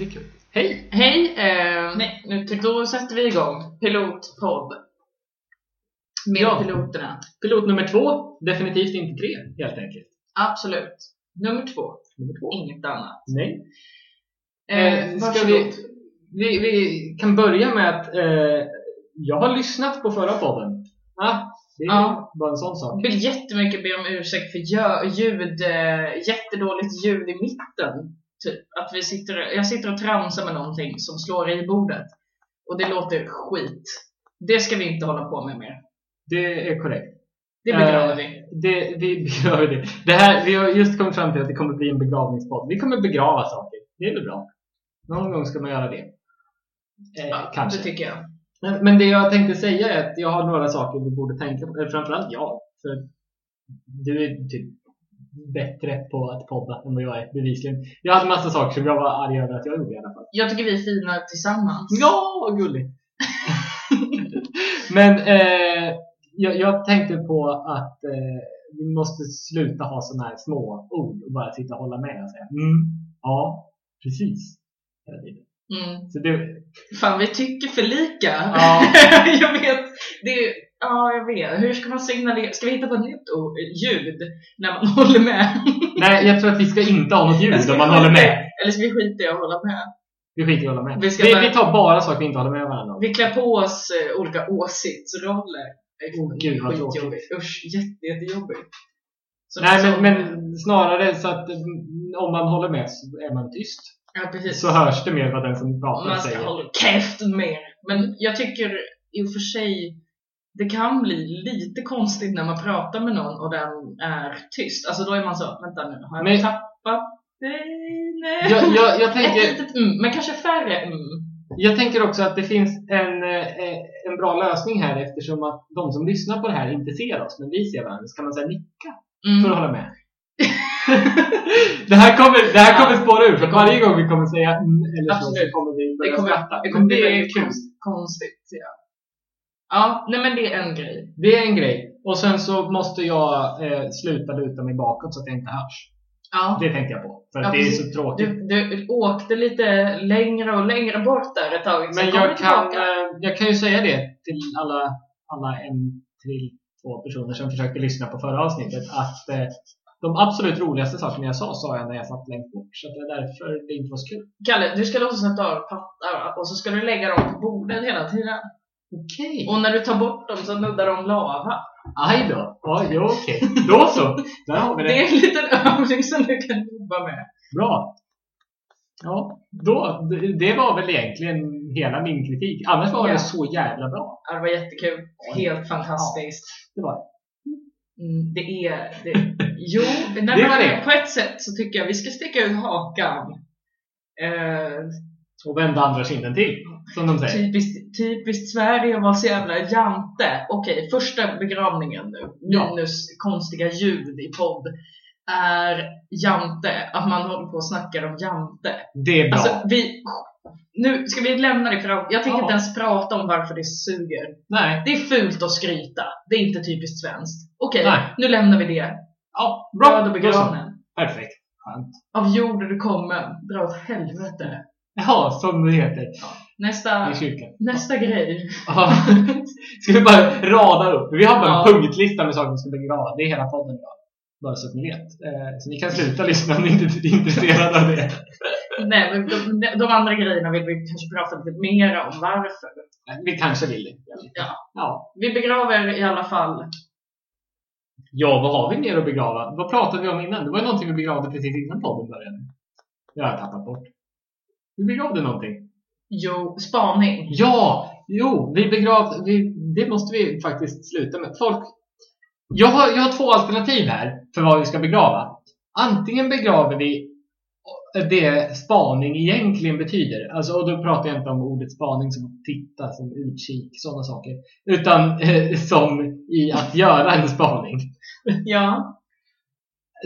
det är kul. Hej! Hej! Eh, nej, nu, då sätter vi igång. Pilotpodd. Med Ja. piloterna. Pilot nummer två, definitivt inte tre, helt enkelt. Absolut. Nummer två. Nummer två. Inget annat. Nej. Eh, Eh, ska varsågod. vi, vi, vi kan börja med att eh, jag har lyssnat på förra podden. Ah, det är Ja. bara en sån sak. vill jättemycket be om ursäkt för jö- ljud, eh, jättedåligt ljud i mitten. Typ att vi sitter, jag sitter och tramsar med någonting som slår i bordet. Och det låter skit. Det ska vi inte hålla på med mer. Det är korrekt. Det begraver Eh, vi. Det, vi begraver det. det här, vi har just kommit fram till att det kommer bli en begravningspodd. Vi kommer begrava saker. Det är väl bra. Någon gång ska man göra det. Eh, Ja, kanske. Det tycker jag. Men, men det jag tänkte säga är att jag har några saker du borde tänka på. Eller Framförallt jag. För du är typ bättre på att podda än vad jag är bevisligen. Jag hade massa saker som jag var arg över att jag gjorde i alla fall. Jag tycker vi är fina tillsammans. Ja, vad gulligt! men eh, jag, jag tänkte på att eh, vi måste sluta ha sådana här små ord och bara sitta och hålla med och säga mm, ja, precis. Mm. Så det, Fan, vi tycker för lika. Ja. jag vet. Det är, ja, jag vet. Hur ska man signalera? Ska vi hitta på ett nytt ord, ljud när man håller med? nej, jag tror att vi ska inte ha något ljud Ska om vi man håller med. Eller ska vi skita i att hålla med? Vi skiter i att hålla med. Vi Vi, ska vi, bara- tar bara saker vi inte håller med varandra om. Vi klär på oss eh, olika åsiktsroller. Åh, gud, vad tråkigt. Usch, jätte, jättejobbigt. Så Nej, men, men snarare så att mm, om man håller med så är man tyst. Ja, precis. Så hörs det mer vad den som pratar Man ska säger. hålla käften mer. Men jag tycker i och för sig det kan bli lite konstigt när man pratar med någon och den är tyst. Alltså då är man så, vänta nu, har jag Men- tappat dig? Nej. Jag, jag, jag, Ett tänker, litet mm, men kanske färre mm. jag tänker också att det finns en, eh, en bra lösning här eftersom att de som lyssnar på det här inte ser oss, men vi ser varandra. Så kan man säga nicka för att Mm. hålla med. det här kommer, det här kommer Ja, spåra ur, för varje gång vi kommer säga mm, eller så, så Absolut. kommer vi Det börja kommer, skratta. det kommer bli konstigt. Ja. Ja, nej men det är en grej. Det är en grej. Och sen så måste jag eh, sluta luta mig bakåt så att jag inte hörs. Ja. Det tänker jag på. För Ja, det är så tråkigt. Du, du åkte lite längre och längre bort där ett tag. Men jag kan, eh, jag kan ju säga det till alla, alla en till två personer som försökte lyssna på förra avsnittet att eh, de absolut roligaste sakerna jag sa, sa jag när jag satt längst bort. Så det är därför det inte var så kul. Kalle, du ska låtsas att du har pattar och så ska du lägga dem på bordet hela tiden. Okej. Och när du tar bort dem så nuddar de lava. Aj då. Ja, jo, okej. Då så. Där har vi Det det. är en liten övning som du kan jobba med. Bra. Ja, då, det, det var väl egentligen hela min kritik. Annars var Ja. det så jävla bra. Ja, det var jättekul. Helt fantastiskt. Det var det. Mm, det är... Det, jo, nej, Det var men det. på ett sätt så tycker jag vi ska sticka ut hakan. Eh, Och vända andra kinden till, som de säger. typiskt, typiskt Sverige att vara så jävla jante. Okej, första begravningen nu, Ja. minus konstiga ljud i podd, är jante. Att man håller på och snackar om jante. Det är bra. Alltså, vi, nu ska vi lämna det för Jag tänker Ja. inte ens prata om varför det suger. Nej. Det är fult att skryta. Det är inte typiskt svenskt. Okej, Nej. nu lämnar vi det. Ja, Död och begravningen. Perfekt. Skönt. Av jord är du kommen. Dra åt helvete. Ja, som det heter Nästa, i kyrkan. nästa grej. Ja. Ska vi bara rada upp? Vi har bara en Ja. punktlista med saker vi ska begrava. Det är hela podden idag. Bara så att ni vet. Eh, Så ni kan sluta lyssna om ni inte är intresserade av det. Nej, men de, de- de andra grejerna vill vi kanske prata lite mer om. Varför? Vi kanske vill det. Ja. Ja. Vi begraver i alla fall. Ja, vad har vi mer att begrava? Vad pratade vi om innan? Det var ju någonting vi begravde precis innan podden började. Det har jag tappat bort. Vi begravde någonting. Jo, spaning. Ja! Jo, vi begravde... Vi, det måste vi faktiskt sluta med. Folk... Jag har, jag har två alternativ här för vad vi ska begrava. Antingen begraver vi det spaning egentligen betyder. Alltså, och då pratar jag inte om ordet spaning som att titta, som utkik, sådana saker. Utan eh, som i att göra en spaning. Ja,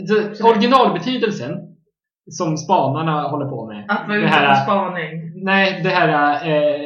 Så, originalbetydelsen som spanarna håller på med. att vara ute på spaning. Nej, det här eh,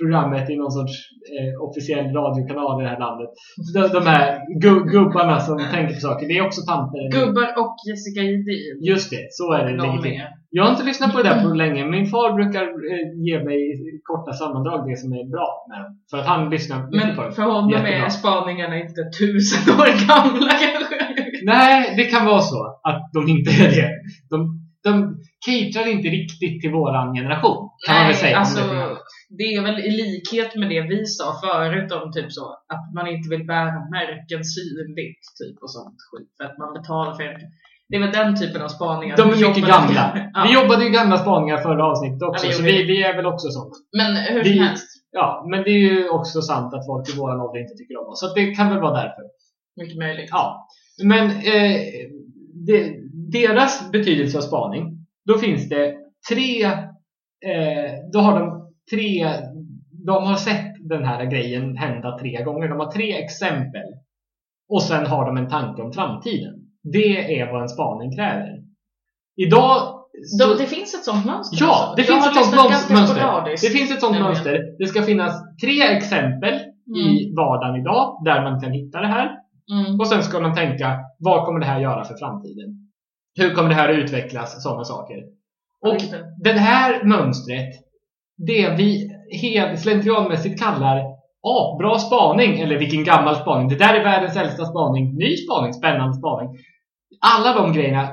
programmet i någon sorts eh, officiell radiokanal i det här landet. De, de här gu, gubbarna som tänker på saker. Det är också tanter. Gubbar och Jessica Jedin. Just det, så är det. Jag har inte lyssnat på det där på länge. Min far brukar eh, ge mig korta sammandrag, det som är bra med dem. För att han lyssnar mycket på Men det. för honom Jättebra. är spaningarna inte tusen år gamla kanske. Nej, det kan vara så att de inte är det. De, de caterar inte riktigt till våran generation. Kan man väl säga. alltså det är väl i likhet med det vi sa förut om typ så att man inte vill bära märken synligt typ och sånt skit för att man betalar för det. Det är väl den typen av spaningar. De är mycket gamla. ja. Vi jobbade ju gamla spaningar förra avsnittet också, Ja, så vi, vi. är väl också sådana. Men hur Vi- som helst, Ja, men det är ju också sant att folk i våran ålder inte tycker om oss. Så det kan väl vara därför. mycket möjligt. Ja. Men eh, det, deras betydelse av spaning, då finns det tre, eh, då har de tre, de har sett den här grejen hända tre gånger. De har tre exempel. Och sen har de en tanke om framtiden. Det är vad en spaning kräver. Idag så- De, det finns ett sånt mönster Ja, det finns ett sånt mönster. Det finns ett sånt mönster. Det ska finnas tre exempel Mm. i vardagen idag där man kan hitta det här. Mm. Och sen ska man tänka, vad kommer det här göra för framtiden? Hur kommer det här utvecklas? Sådana saker. Ja, Och just det. det här mönstret, det vi helt slentrianmässigt kallar ja, bra spaning, eller vilken gammal spaning. Det där är världens äldsta spaning, ny spaning, spännande spaning. Alla de grejerna,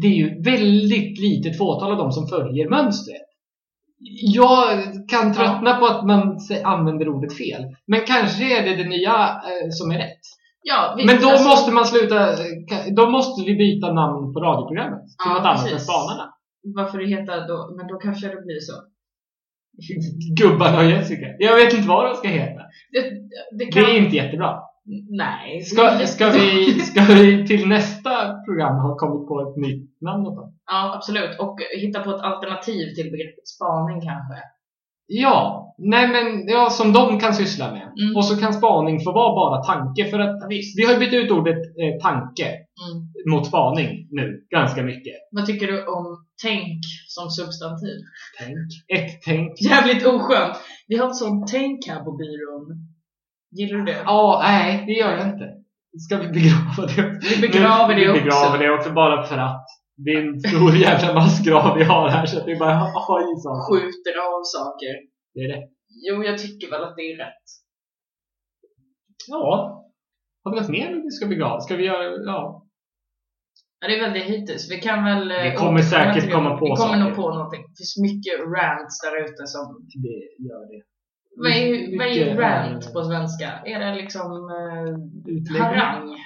det är ju väldigt litet fåtal av dem som följer mönstret. Jag kan tröttna på att man använder ordet fel. Men kanske är det det nya eh, som är rätt. Ja, visst, Men då alltså- måste man sluta, då måste vi byta namn på radioprogrammet till Ja, något annat än. Spanarna. Varför det heter då, men då kanske det blir så. Gubbarna och Jessica. Jag vet inte vad de ska heta. Det, det Det kan... är inte jättebra. Nej. Ska, ska, vi, ska vi till nästa program ha kommit på ett nytt namn dem? Ja, absolut. Och hitta på ett alternativ till begreppet spaning kanske. Ja, nej men ja, som de kan syssla med. Mm. Och så kan spaning få vara bara tanke. För att vi har ju bytt ut ordet eh, tanke Mm. mot spaning nu ganska mycket. Vad tycker du om tänk som substantiv? Tänk. Ett tänk. Jävligt oskönt. Vi har ett sånt tänk här på byrån. Gillar du det? Ja, nej, det gör jag inte. Ska vi begrava det? Vi begraver det vi också. begraver det också bara för att. Det är en stor jävla massgrav vi har här så att vi bara har i saker. Skjuter av saker. Det är det. Jo, jag tycker väl att det är rätt. Ja. Har vi något mer vi ska begrava? Ska vi göra, ja. Ja, det är väl det hittills. Vi kan väl... eh, Vi kommer återkomma säkert det. komma på Vi kommer saker. nog på någonting. Det finns mycket rants där ute som... Det gör det. Vad är, vad är rant eh, på svenska? Är det liksom eh, Utläggning. harang?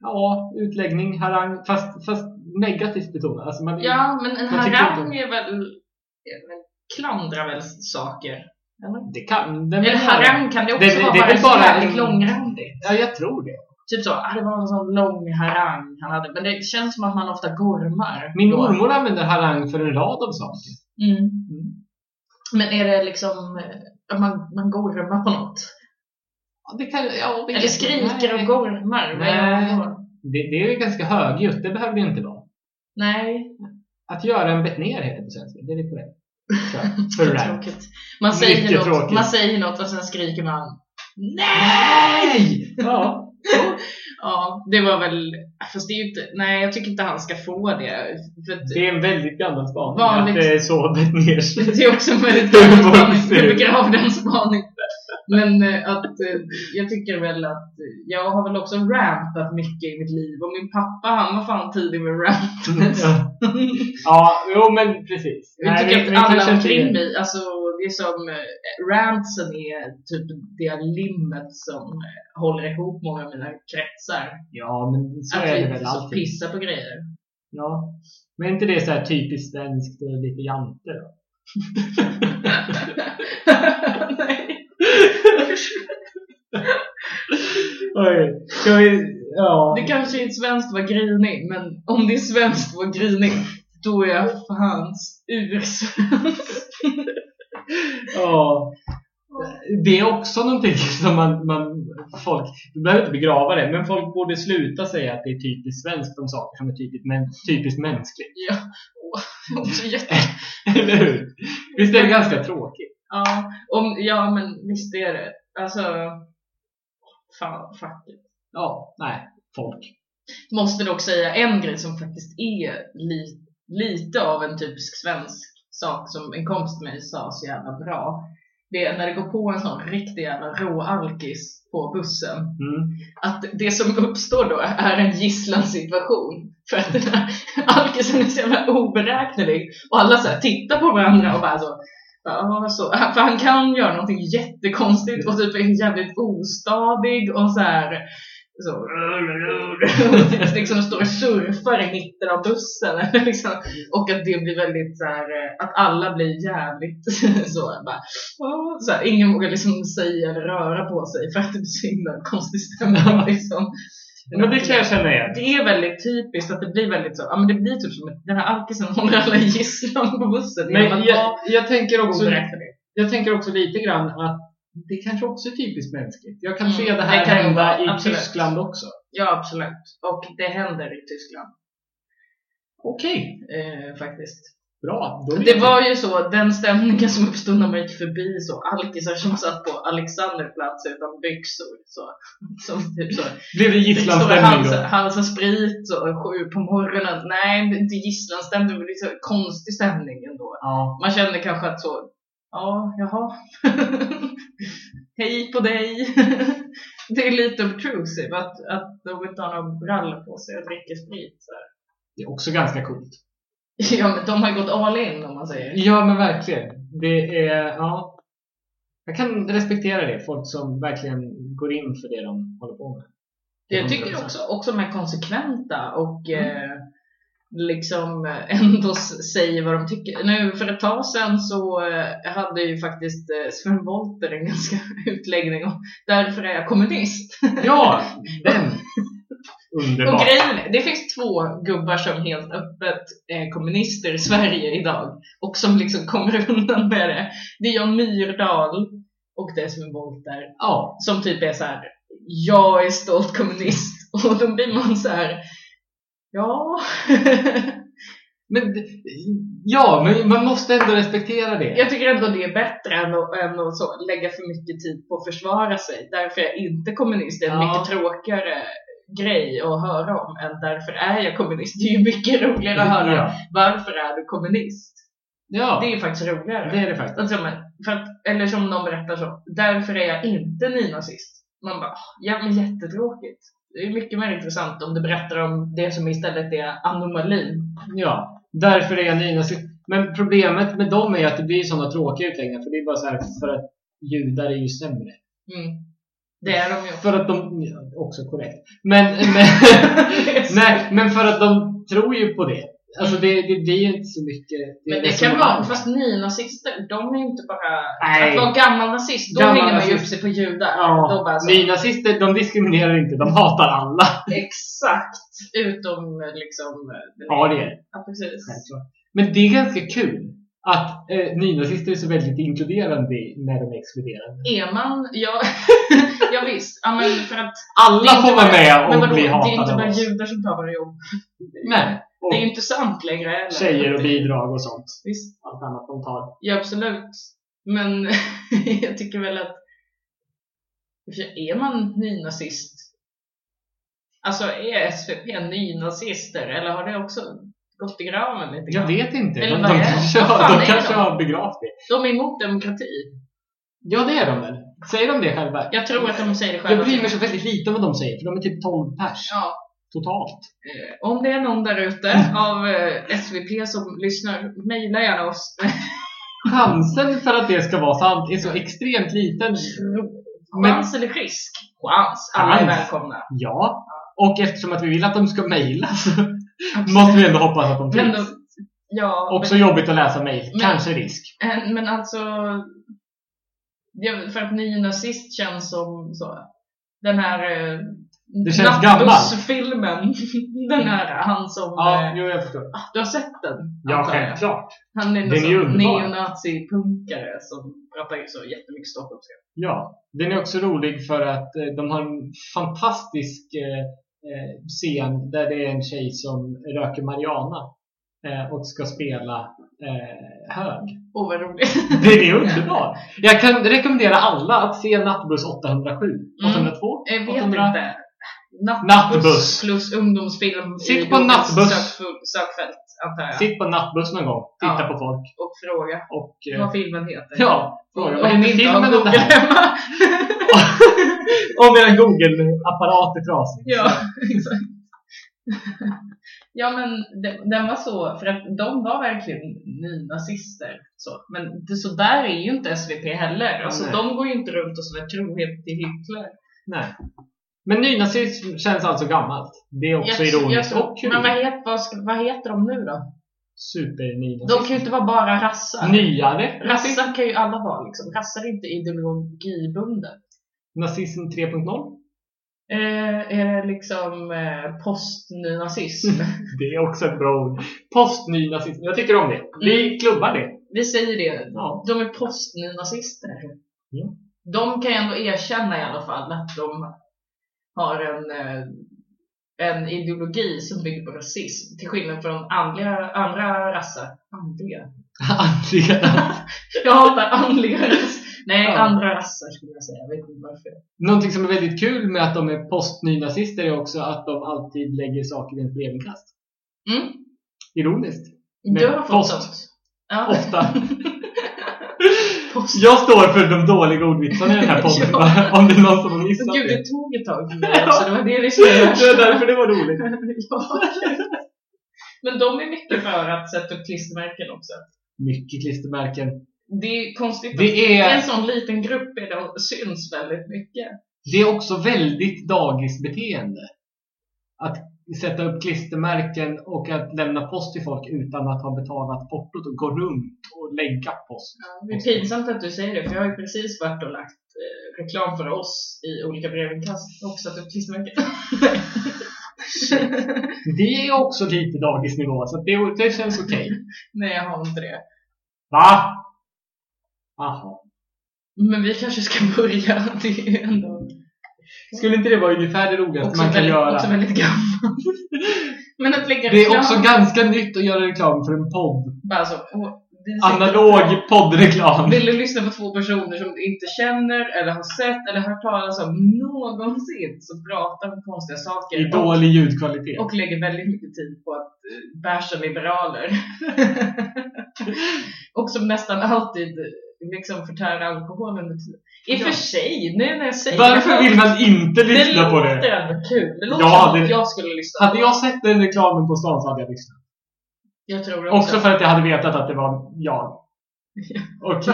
Ja, utläggning, harang. Fast, fast negativt betonat. Alltså man, Ja, men en harang är väl... är väl- Klandrar väl saker? Eller? Det kan... Den Eller harang kan det också Det- det- vara, det är bara jävligt en- långrandigt. Ja, jag tror det. Typ så, ah, det var en sån lång harang han hade. Men det känns som att man ofta gormar. Min då. mormor använder harang för en rad av saker. Mm. Men är det liksom eh, man, man gormar på något? Ja, det kan, ja, Eller skriker Nej. och gormar? Då? Det, det är ju ganska högljutt, det behöver det inte vara. Nej, Att göra en betner heter det på svenska, det är korrekt. Tråkigt. Man säger, Mycket något, tråkigt. man säger något och sen skriker man Nej! Ja. Ja, det var väl... Fast det är ju inte... Nej, jag tycker inte han ska få det. För Det är en väldigt gammal spaning Vanligt. att det är så betner sig. det är också en väldigt gammal spaning. Jag begrav den spaning. Men eh, att eh, jag tycker väl att eh, jag har väl också rantat mycket i mitt liv. Och min pappa, han var fan tidig med rant. Ja. ja, jo men precis. Jag Nej, tycker vi- att vi alla omkring mig, alltså det är som rantsen är typ det limmet som håller ihop många av mina kretsar. Ja, men så att är det väl alltid. pissar på grejer. Ja. Men är inte det så här typiskt svenskt och lite jante då? Nej. Oj, ska vi... Ja. Det kanske är svenskt vara grinig, men om det är svenskt vara grinig, då är jag fans ursvensk. Ja. Det är också någonting som man, man folk, du behöver inte begrava det, men folk borde sluta säga att det är typiskt svenskt om saker som är typiskt, men, typiskt mänskligt. Ja, åh, det är också jätte... Eller hur? Visst är det ganska tråkigt? Ja, om, ja, men visst är det. Alltså, fan, fuck it. Ja, nej, folk. Måste dock säga en grej som faktiskt är li, lite av en typisk svensk sak som en kompis till mig sa så jävla bra. Det är när det går på en sån riktig jävla rå alkis på bussen. Mm. Att det som uppstår då är en gisslansituation. För att den här alkisen är så jävla oberäknelig. Och alla så tittar på varandra och bara så. Ja, så. För han kan göra någonting jättekonstigt och typ är jävligt ostadig och så här så, och liksom står och surfar i mitten av bussen. Liksom, och att det blir väldigt så här, att alla blir jävligt så, bara, så här, ingen vågar liksom säga eller röra på sig för att det blir så himla konstig stämning. Liksom. Men det kan jag känna igen. Det är väldigt typiskt att det blir väldigt så, ja men det blir typ som att den här alkisen håller alla gisslan på bussen. Men jag, vara jag, tänker också, jag tänker också lite grann att det kanske också är typiskt mänskligt. Jag kan Mm, se det det här kan hända vara, i absolut. Tyskland också. Ja absolut. Och det händer i Tyskland. Okej, Eh, faktiskt. Bra. Det var ju så, den stämningen som uppstod när man gick förbi så alkisar som satt på Alexanderplats utan byxor. Så, som typ så. Blev det gisslanstämning då? halsar sprit så, sju på morgonen. Nej, inte gisslanstämning, var lite konstig stämning ändå. Ja. Man kände kanske att så, ja, jaha. Hej på dig. det är lite obtrusive att, att de inte har några brallor på sig och dricker sprit. Så. Det är också ganska coolt. Ja, men de har ju gått all in om man säger. Ja, men verkligen. Det är, ja. Jag kan respektera det. Folk som verkligen går in för det de håller på med. Jag tycker 100%. också, också de är konsekventa och Mm. eh, liksom eh, ändå säger vad de tycker. Nu för ett tag sedan så eh, hade ju faktiskt eh, Sven Wollter en ganska utläggning om därför är jag kommunist. Ja, den. Och Underbart. grejen är, det finns två gubbar som helt öppet är kommunister i Sverige idag och som liksom kommer undan med det. Det är Jan Myrdal och det är Sven Wollter Ja, som typ är så här. jag är stolt kommunist. Och då blir man så här. ja. men, ja, men man måste ändå respektera det. jag tycker ändå det är bättre än att, än att så, lägga för mycket tid på att försvara sig. Därför är jag inte kommunist. Det är en Ja. mycket tråkigare grej att höra om än därför är jag kommunist. Det är ju mycket roligare att höra Ja. varför är du kommunist? Ja, Det är ju faktiskt roligare. det är det faktiskt. Alltså, att, eller som någon berättar så, därför är jag inte nynazist. Man bara, "Ah, ja men jättetråkigt. Det är mycket mer intressant om du berättar om det som istället är anomalin. Ja, därför är jag nynazist. Men problemet med dem är att det blir sådana tråkiga utläggningar. För det är bara så här, för att judar är ju sämre. Mm. Det är de ju. För att de, ja, också korrekt. Men, men, nej, men för att de tror ju på det. Alltså det, det blir ju inte så mycket. Men det kan vara, fast nynazister, de är ju inte bara... Nej. Att vara gammal nazist, då Gammal hänger man ju upp sig på judar. Då Ja, bara så, nynazister de diskriminerar inte, de hatar alla. Exakt. Utom liksom... den- Ja, det är det. Ja, precis. Men det är ganska kul att eh, nynazister är så väldigt inkluderande när de är exkluderande. Är man, ja, ja visst. Ja, men för att Alla får vara med och vadå, bli det är hatade inte bara judar som tar våra jobb. Nej. Och Det är ju inte sant längre heller. tjejer och bidrag och sånt. Visst, Allt annat de tar. ja absolut. Men jag tycker väl att är man nynazist? Alltså är SVP nynazister eller har det också gått i graven lite Jag grann? vet inte. Eller De, de kanske, har, de kanske de? har begravt det. De är emot demokrati. Ja, det är de väl? Säger de det själva? Jag tror att de säger det själva. Jag bryr mig så väldigt lite om vad de säger, för de är typ 12 pers Ja, totalt. eh, om det är någon där ute av eh, SVP som lyssnar, mejla gärna oss. Chansen för att det ska vara sant är så extremt liten. Chans eller risk? Chans. Alla är välkomna. Ja, och eftersom att vi vill att de ska mejla så måste vi ändå hoppas att de Men finns. då, ja, Också jobbigt att läsa mejl. Men- Kanske risk. men, men alltså, för att nynazist känns som så, den här eh, Det känns gammalt. Nattbussfilmen. den här, han som, Ja, eh, jo jag förstår. du har sett den? Ja, självklart. Han är en sån neonazi-punkare som pratar så jättemycket stockholmska. Ja, den är också rolig för att eh, de har en fantastisk eh, eh, scen där det är en tjej som röker marijuana eh, och ska spela eh, hög. Åh vad roligt. Den är underbar! Jag kan rekommendera alla att se Nattbuss 807. 802? Jag vet 800? inte. Nattbuss, Nattbuss. plus ungdomsfilm Sitt på nattbuss. Sökfält. Antar jag. Sitt på nattbuss någon gång, titta Ja. på folk Och fråga och... eh, vad filmen heter. Ja, fråga. Vad heter filmen om det här? Om er Google-apparat är trasig. Ja, exakt. Ja men den, den var så, för att de var verkligen nynazister. Så. Men det, så där är ju inte SVT heller. Alltså Nej. de går ju inte runt och sådär trohet till Hitler. Nej. Men nynazism känns alltså gammalt. Det är också jag ironiskt tror- och kul. Men vad heter, vad, vad heter de nu då? Supernynazism. De kan ju inte vara bara rassar. Nyare Rassar kan ju alla vara liksom. Rassar är inte ideologibundet. Nazism 3.0. Eh, är det liksom eh, postnynazism? Det är också ett bra ord. Postnynazism. Jag tycker om det. Vi klubbar det. Vi säger det. Ja. De är postnynazister. Ja. De kan ju ändå erkänna i alla fall att de har en, eh, en ideologi som bygger på rasism. Till skillnad från andliga, andra raser. Andliga? Andliga. Jag hatar andliga raser. Nej, Ja. andra raser skulle jag säga. Jag vet inte varför. Någonting som är väldigt kul med att de är postnynazister är också att de alltid lägger saker i ens brevinkast. Mm. Ironiskt. Du Med har fått post. sånt. Ja. Ofta. Post. Jag står för de dåliga ordvitsarna i den här podden. Ja. Om det är någon som har missat Gud, det. det tog ett tag för mig också. Det var det liksom Det var därför det var roligt. ja. Men de är mycket för att sätta upp klistermärken också. Mycket klistermärken. Det är konstigt Det är- en sån liten grupp är det syns väldigt mycket. Det är också väldigt dagisbeteende. Att sätta upp klistermärken och att lämna post till folk utan att ha betalat portot och gå runt och lägga post. Ja, det är pinsamt att du säger det, för jag har ju precis varit och lagt eh, reklam för oss i olika brevinkast och satt upp klistermärken. Det är också lite dagisnivå, så det, det känns okej. Nej, jag har inte det. Va? Aha. Men vi kanske ska börja. Det är ändå Skulle inte det vara ungefär det roligaste man kan väldigt, göra? också väldigt gammalt. Men att lägga Det är reklam- också ganska nytt att göra reklam för en podd. Bara så, åh, Analog poddreklam. Vill du lyssna på två personer som du inte känner eller har sett eller hört talas om någonsin som pratar om konstiga saker I dålig ljudkvalitet. och, lägger väldigt mycket tid på att uh, basha liberaler. och som nästan alltid eh, liksom förtär alkohol under tiden. I och Ja. för sig, nu när jag säger Varför vill man inte det lyssna på låter det? ändå kul. Det låter Ja, som det- att jag skulle lyssna Hade på jag sett den reklamen på stan så hade jag lyssnat. Jag tror också. Också för att jag hade vetat att det var jag. Och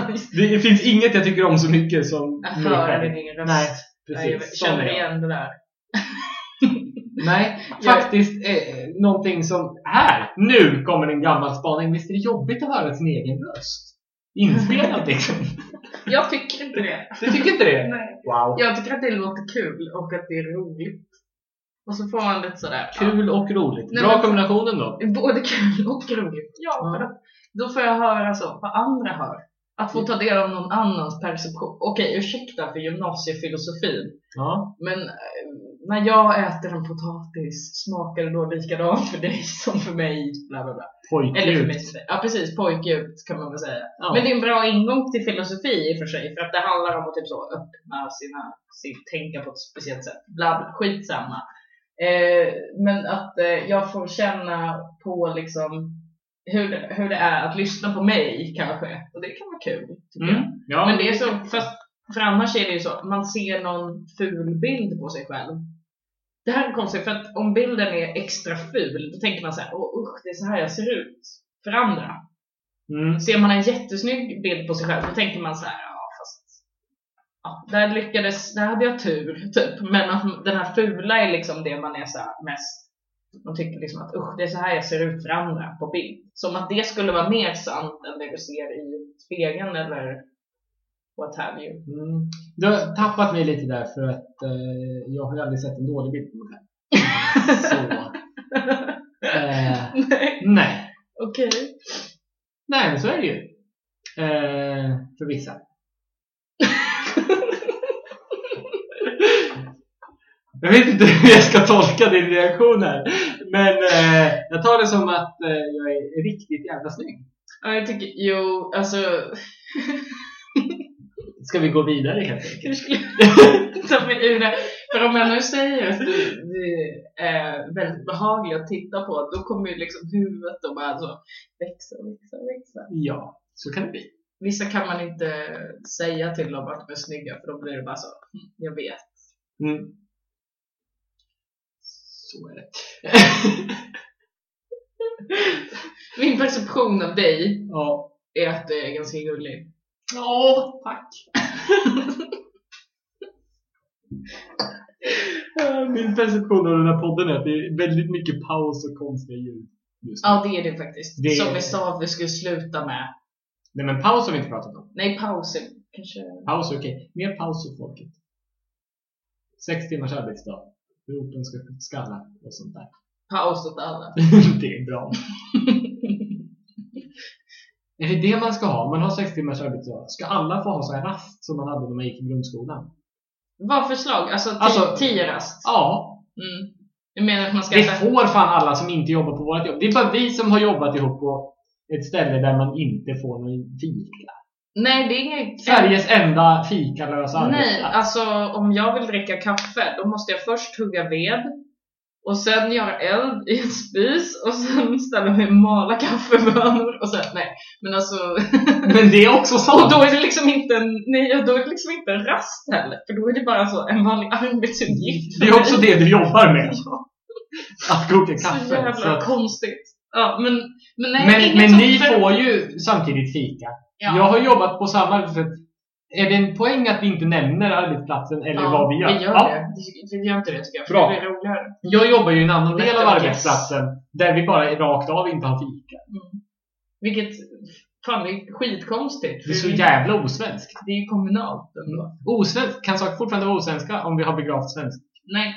det finns inget jag tycker om så mycket som höra själv. din röst. Nej, jag precis. Sån känner jag. igen det där. Nej, Jag- faktiskt eh, någonting som... Här! Nu kommer en gammal spaning. Visst är det jobbigt att höra sin egen röst? Inspelad liksom. Jag tycker inte det. Du tycker inte det? Nej. Wow. Jag tycker att det låter kul och att det är roligt. Och så får man lite sådär. Kul och roligt. Nej, Bra men- kombinationen då. Ja, både kul och roligt. Ja, Ja. för att då får jag höra så, vad andra hör. Att få ta del av någon annans perception. Okej, ursäkta för gymnasiefilosofin. Ja. Men när jag äter en potatis, smakar det då likadant för dig som för mig? Bla, bla, bla. Eller för mig. Pojkljud. dig. Ja, precis. Pojkljud kan man väl säga. Ja. Men det är en bra ingång till filosofi i och för sig. För att det handlar om att typ så öppna sina, sitt tänka på ett speciellt sätt. Bla, bla, skitsamma. Eh, men att eh, jag får känna på liksom hur, det- hur det är att lyssna på mig kanske. Och det kan vara kul. Tycker jag. Mm. Ja. Men det är så, fast, för annars är det ju så, man ser någon ful bild på sig själv. Det här är konstigt, för att om bilden är extra ful, då tänker man så här, åh usch, det är så här jag ser ut för andra. Mm. Ser man en jättesnygg bild på sig själv, då tänker man så här, ja fast ja, där lyckades, där hade jag tur, typ. Men den här fula är liksom det man är så mest man tycker liksom att usch, det är så här jag ser ut för andra på bild. Som att det skulle vara mer sant än det du ser i spegeln eller what have you. Mm. Du har tappat mig lite där för att eh, jag har ju aldrig sett en dålig bild på mig själv. Så. Eh, Nej, nej. okej. Nej, men så är det ju. Eh, för vissa. Jag vet inte hur jag ska tolka din reaktion här. Men eh, jag tar det som att eh, jag är riktigt jävla snygg. Ja, jag tycker, jo, alltså Ska vi gå vidare helt enkelt? hur skulle ta mig ur det? För om jag nu säger att du är väldigt behaglig att titta på, då kommer ju liksom huvudet och bara så växa, växa, växa. Ja, så kan det bli. Vissa kan man inte säga till dem att de är snygga, för då blir det bara så, "Hm, jag vet. Mm. Så är det. Min perception av dig ja. är att du är ganska gullig. Ja, tack. Min perception av den här podden är att det är väldigt mycket paus och konstiga ljud. Just nu. Ja, det är det faktiskt. Det- Som vi sa att vi skulle sluta med. Nej men paus har vi inte pratat om. Nej, pauser. Kanske... Paus är okej. Mer paus åt folket. Sex timmars arbetsdag. Ropen ska skalla och sånt där. Paus åt alla. det är bra. Är det det man ska ha? Man har sex timmars arbetsdag. Ska alla få ha så här rast som man hade när man gick i grundskolan? Vad förslag? Alltså, ti- Alltså- tio rast? Ja, Mm. Du menar att man ska det äta... får fan alla som inte jobbar på vårt jobb. Det är bara vi som har jobbat ihop på ett ställe där man inte får någon fika. Nej, det är inget... Sveriges enda fikalösa Nej, arbetsplats. alltså om jag vill dricka kaffe, då måste jag först hugga ved och sen göra eld i en spis och sen ställa mig och mala kaffebönor och sen, nej, men alltså Men det är också och sant. då är det liksom inte en, nej, då är det liksom inte en rast heller, för då är det bara så en vanlig arbetsuppgift Det är också det du jobbar med. Att koka så kaffe. jävla Så konstigt. Ja, men, men nej, men men ni för- får ju samtidigt fika. ja. Jag har jobbat på samma arbetsplats. Är det en poäng att vi inte nämner arbetsplatsen eller ja, vad vi gör? Vi gör ja. det. Vi gör inte det tycker jag, Bra. det blir roligare. Jag jobbar ju i en annan del av arbetsplatsen där vi bara rakt av inte har fika. Vilket, fan det är skitkonstigt. Det är så jävla osvenskt. Det är ju kommunalt ändå. Osvenskt kan saker fortfarande vara osvenska om vi har begravt svenska. Nej.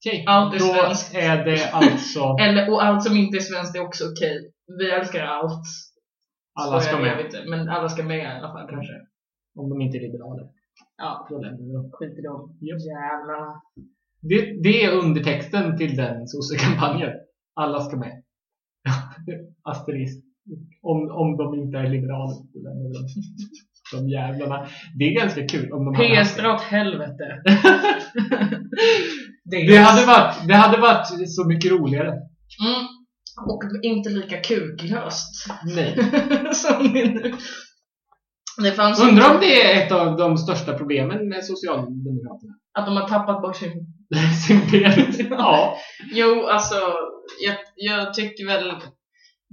Okej, Allt är då svenskt. är det alltså Eller, och allt som inte är svenskt är också okej. Vi älskar allt. alla Så ska är med. inte. Men alla ska med i alla fall kanske. Om de inte är liberaler. Ja, Då lämnar vi dem. skit i dem. Japp. Jävlarna. Det, det är undertexten till den sossekampanjen. Alla ska med. Asterisk. Om, om de inte är liberaler. Då lämnar vi dem. De jävlarna. Det är ganska kul om de PS dra åt helvete. det, Det hade, varit, det hade varit så mycket roligare. Mm. Och inte lika kuklöst. Nej. som det nu. Det Undrar om det är ett av de största problemen med Socialdemokraterna. att de har tappat bort sin Sin penis. Ja. Jo, alltså jag, jag tycker väl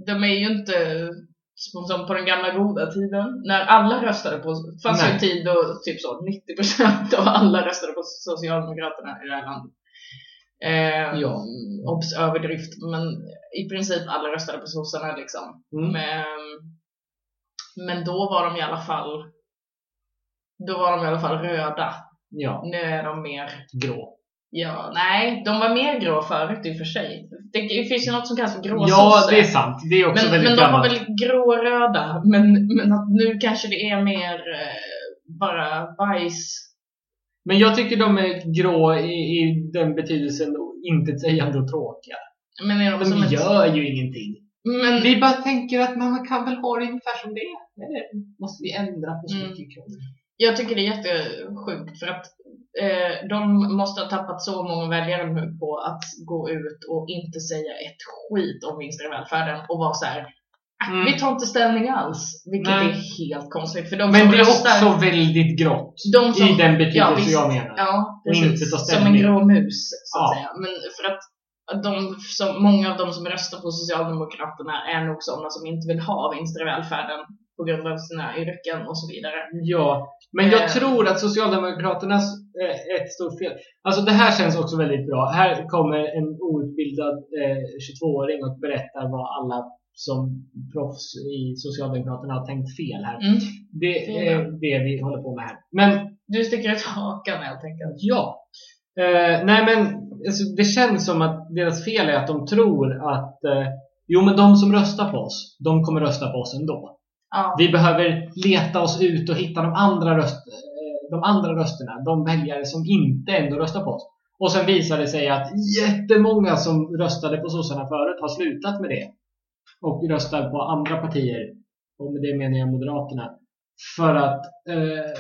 de är ju inte som på den gamla goda tiden när alla röstade på, fanns ju en tid då typ så 90% av alla röstade på Socialdemokraterna i det här landet. Eh, Ja. Obs överdrift, men i princip alla röstade på sossarna liksom. Mm. Men, men då var de i alla fall då var de i alla fall röda. Ja. Nu är de mer Grå. Ja, nej, de var mer grå förut i och för sig. Det finns ju något som kallas för gråsosse. Ja, det är sant. Det är också men, väldigt men de var gammalt. väl gråröda. Men, men att nu kanske det är mer eh, bara bajs. Men jag tycker de är grå i, i den betydelsen intetsägande och tråkiga. Men är de, som De ett, gör ju ingenting. Men, Vi bara tänker att man kan väl ha det ungefär som det är. Eller måste vi ändra på så Mm. mycket krångel? Jag tycker det är jättesjukt för att eh, de måste ha tappat så många väljare nu på att gå ut och inte säga ett skit om vinster i välfärden och vara så här. "Ah, Mm. Vi tar inte ställning alls. Vilket Nej. är helt konstigt. För de Men det är röstar, också väldigt grått. de som, I den betydelse visst. jag menar. Ja, precis. Som en grå mus, så att Ja. säga. Men för att de, som, många av de som röstar på Socialdemokraterna är nog sådana som inte vill ha vinster i välfärden på grund av sina yrken och så vidare. Ja, men jag Eh. tror att Socialdemokraternas eh, ett stort fel. Alltså det här känns också väldigt bra. Här kommer en outbildad eh, 22-åring och berättar vad alla som proffs i Socialdemokraterna har tänkt fel här. Mm. Det är det vi håller på med här. Men Du sticker ut hakan helt enkelt. ja. Eh, nej men alltså, det känns som att deras fel är att de tror att eh, jo men de som röstar på oss, de kommer rösta på oss ändå. Ja. Vi behöver leta oss ut och hitta de andra, röst, eh, de andra rösterna, de väljare som inte ändå röstar på oss. Och sen visar det sig att jättemånga som röstade på sossarna förut har slutat med det. Och röstar på andra partier. Och med det menar jag Moderaterna. För att eh,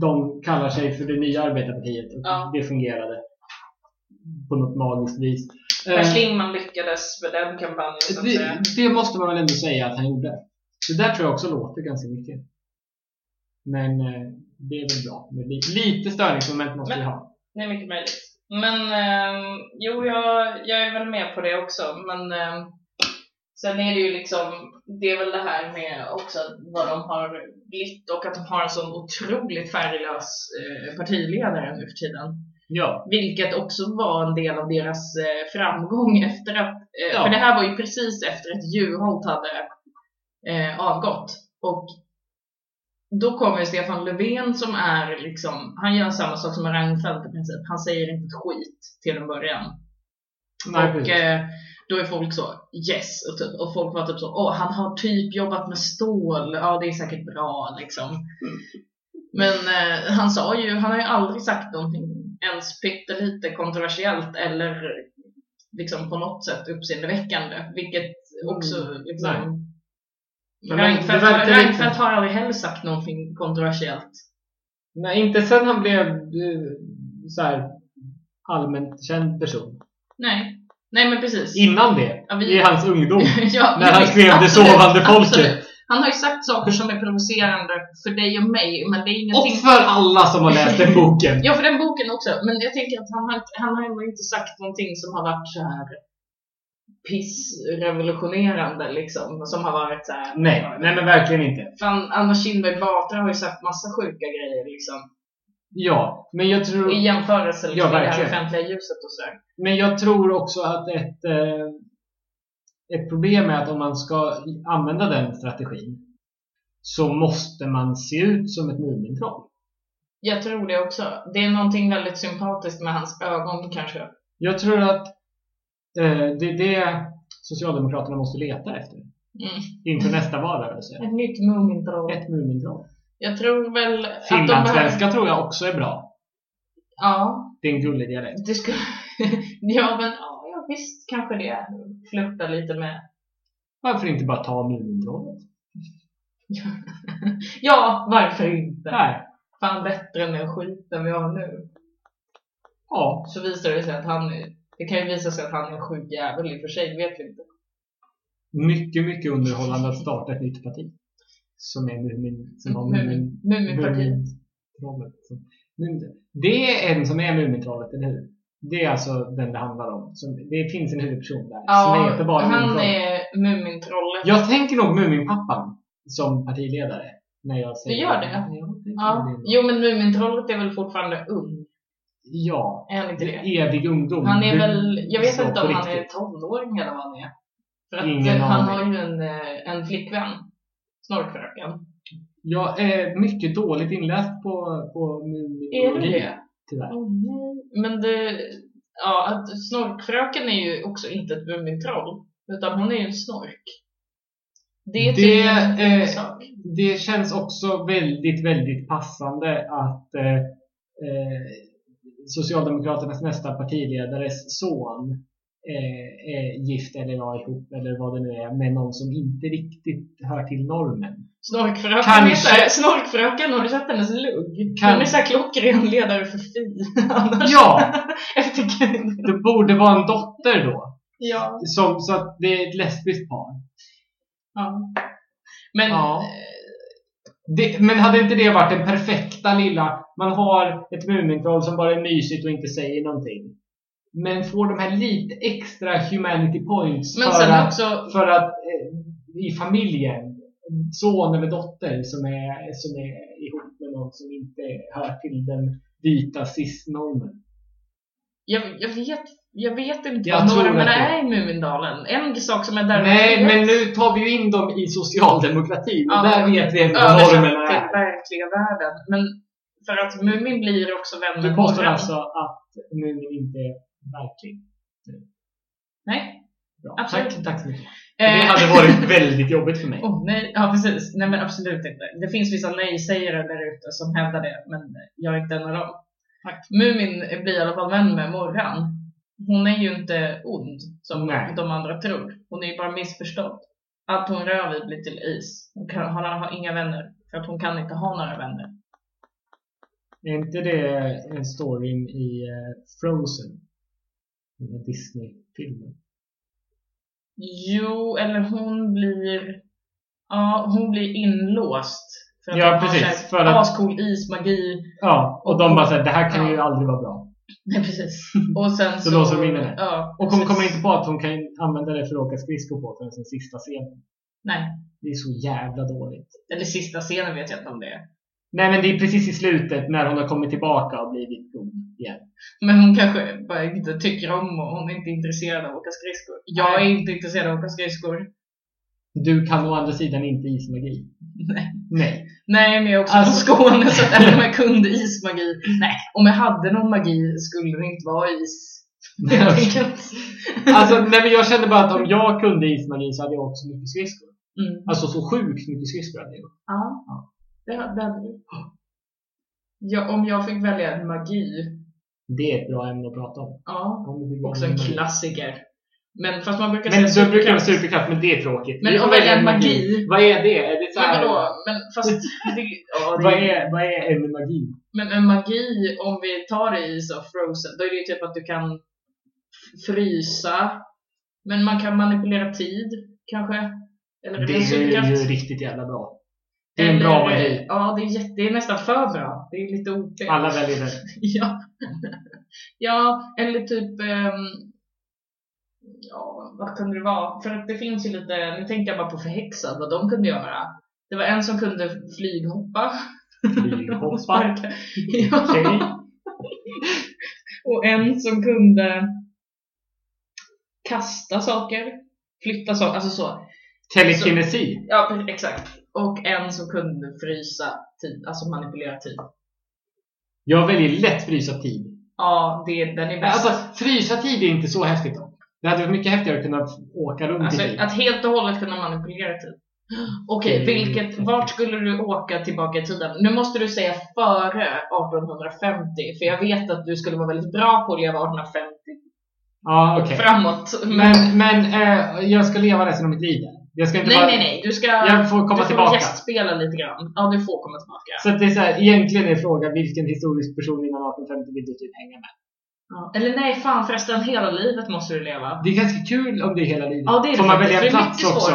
de kallar sig för det nya arbetarpartiet. Ja. Det fungerade. På något magiskt vis. Per Eh, Schlingmann lyckades med den kampanjen så att säga. det, det måste man väl ändå säga att han gjorde. Det där tror jag också låter ganska mycket. Men eh, det är väl bra. Men li- lite störningsmoment måste vi Men- ha. Det är mycket möjligt. Men ehm, jo, jag, jag är väl med på det också. Men ehm, sen är det ju liksom, det är väl det här med också vad de har blivit och att de har en sån otroligt färglös eh, partiledare nu för tiden. Ja. Vilket också var en del av deras eh, framgång efter att, eh, Ja. för det här var ju precis efter att Juholt hade avgått. Och då kommer Stefan Löfven som är liksom, han gör samma sak som Reinfeldt i princip. Han säger inte ett skit till en början. Nej, och då är folk så yes och, typ, och folk var typ så åh han har typ jobbat med stål, ja det är säkert bra liksom. Men eh, han sa ju, han har ju aldrig sagt någonting ens pyttelite kontroversiellt eller liksom på något sätt uppseendeväckande. Vilket också liksom Mm. Nej. Reinfeldt, lite- Reinfeldt har aldrig heller sagt någonting kontroversiellt. Nej, inte sen han blev eh, så här allmänt känd person. Nej, nej men precis. Innan det, Ja, vi- i hans ungdom. ja, när han skrev Det sovande folket. absolut. Han har ju sagt saker som är provocerande för dig och mig, men det är Och ingenting... för alla som har läst den boken. Ja, för den boken också. Men jag tänker att han har, han har inte sagt någonting som har varit så här pissrevolutionerande liksom. Som har varit så här. Nej, nej men verkligen inte. Fan, Anna Kinberg Batra har ju sagt massa sjuka grejer liksom. Ja, men jag tror, I jämförelse liksom, Ja, i det här offentliga ljuset och sådär. men jag tror också att ett, eh, ett problem är att om man ska använda den strategin så måste man se ut som ett Mumintroll. Jag tror det också. Det är någonting väldigt sympatiskt med hans ögon kanske. Jag tror att eh, det är det Socialdemokraterna måste leta efter Mm. inför nästa valrörelse. Ett nytt Mumintroll. Ett Mumintroll. Jag tror väl att de behöver... Finlandssvenska tror jag också är bra. Ja, Det är en gullig dialekt. det skulle... ja, men ja, visst kanske det. Flörta lite med... Varför inte bara ta Mumintrollet? ja, varför inte? Nej. Fan bättre än den skiten vi har nu. Ja, Så visar det sig att han är... Det kan ju visa sig att han är en sjuk jävel i och för sig, det vet vi inte. mycket, mycket underhållande att starta ett nytt parti. Som är Mumin... Som har Mumin... Mumin- Muminpartiet. Det är en som är Mumintrollet, eller hur? Det är alltså den det handlar om. Som, det finns en huvudperson där som heter Ja, bara han Mumintrollet. är Mumintrollet. Jag tänker nog Muminpappan som partiledare. När jag säger Du gör det? Ja, Ja. det. Jo, men Mumintrollet är väl fortfarande ung? ja. Är han inte det? Evig ungdom. Han är väl, jag vet så inte om han är tonåring eller vad han är. För att Ingen han har ju en, eh, en flickvän. Snorkfröken. Jag är mycket dåligt inläst på, på Är du det? Tyvärr. Nej. Men det, ja, att Snorkfröken är ju också inte ett Mumintroll. Utan hon är ju en snork. Det är Det, en eh, sak. Det känns också väldigt, väldigt passande att eh, eh, Socialdemokraternas nästa partiledares son eh, är gift eller var ihop eller vad det nu är med någon som inte riktigt hör till normen. Snorkfröken, Kanske- Snorkfröken, har du sett hennes lugg? Kan- Hon är såhär klockren ledare för Fi. Annars, Ja! jag tycker Det borde vara en dotter då. Ja. Som, så att det är ett lesbiskt par. ja. Men Ja. Det, men hade inte det varit den perfekta lilla... Man har ett Mumintroll som bara är mysigt och inte säger någonting. Men får de här lite extra humanity points Men för, att, också, för att eh, i familjen, son eller dotter som är, som är ihop med någon som inte hör till den vita cis-normen. jag, jag, vet, jag vet inte Jag vad normerna är i Mumindalen. En sak som är där Nej, men nu tar vi ju in dem i socialdemokratin och Ja, där vet vi vad översatt normerna till är. verkliga världen. Men för att Mumin blir också vän Du med påstår morran. alltså att Mumin inte är verklig? Nej. Bra. Absolut. Tack, tack så mycket. Eh, Det hade varit väldigt jobbigt för mig. Oh, nej, ja precis. Nej men absolut inte. Det finns vissa nej-sägare där ute som hävdar det, men jag är inte en av dem. Mumin blir i alla fall vän med Morran. Hon är ju inte ond, som Nej. de andra tror. Hon är ju bara missförstådd. Allt hon rör vid blir till is. Hon, kan, hon har inga vänner. För att hon kan inte ha några vänner. Är inte det en storyn i eh, Frozen? Den här Disney-filmen. Jo, eller hon blir... Ja, hon blir inlåst. För att Ja, precis, så för att- Ascool ismagi. Ja, och de bara såhär, det här kan ju Ja. aldrig vara bra. Nej, precis. Och sen Så låser de in henne. Ja, Och hon kommer inte på att hon kan använda det för att åka skridskor på förrän den sista scenen. Nej. Det är så jävla dåligt. Eller sista scenen vet jag inte om det är. Nej men det är precis i slutet när hon har kommit tillbaka och blivit god igen. Men hon kanske bara inte tycker om och hon är inte intresserad av att åka skridskor. Jag är inte intresserad av att åka skridskor. Du kan å andra sidan inte ismagi. Nej. Nej. Nej, men jag är också Alltså- från Skåne så att om jag kunde ismagi. Nej, om jag hade någon magi skulle det inte vara is. Alltså nej, men jag kände bara att om jag kunde ismagi så hade jag också mycket skridskor. Mm. Alltså så sjukt mycket skridskor hade jag. Ja, det, hade du. Ja, om jag fick välja en magi. Det är ett bra ämne att prata om. Ja, Om också en magi. klassiker. Men fast man brukar Men säga då brukar superkraft. superkraft, men det är tråkigt. Men Vi om välja en magi. Vad är det? Är det så Men här, vadå? Men fast det, ja, det vad, är, vad är en magi? Men en magi, om vi tar det i så Frozen, då är det ju typ att du kan frysa. Men man kan manipulera tid, kanske? Eller Det är superkraft. ju riktigt jävla bra. Det är en bra magi. Ja, det är, jätte, det är nästan för bra. Det är lite OP. Alla väljer det. Ja. ja, eller typ... ehm, ja, vad kunde det vara? För att det finns ju lite, nu tänker jag bara på förhäxad, vad de kunde göra. Det var en som kunde flyghoppa. Flyghoppa. Ja. Okej. Och en som kunde kasta saker, flytta saker, alltså så. Telekinesi. Ja, pre- exakt. Och en som kunde frysa tid, alltså manipulera tid. Jag väljer lätt frysa tid. Ja, det, den är bäst. Alltså, frysa tid är inte så häftigt då. Det hade varit mycket häftigare att kunna åka runt Alltså, i tid. att helt och hållet kunna manipulera tid. Okej, Mm. vilket, vart skulle du åka tillbaka i tiden? Nu måste du säga före 1850, för jag vet att du skulle vara väldigt bra på att leva 1850 Ja, okej. framåt. Men, men eh, jag ska leva resten av mitt liv där. Jag ska inte nej, bara... nej, nej, du ska Jag får komma du får tillbaka. gästspela lite grann. Ja, du får komma tillbaka. Så det är så här, egentligen är frågan vilken historisk person innan 1850 vill du typ hänga med? Ja. Eller nej, fan förresten, hela livet måste du leva. Det är ganska kul om det är hela livet. Ja, det är det Får man välja plats också?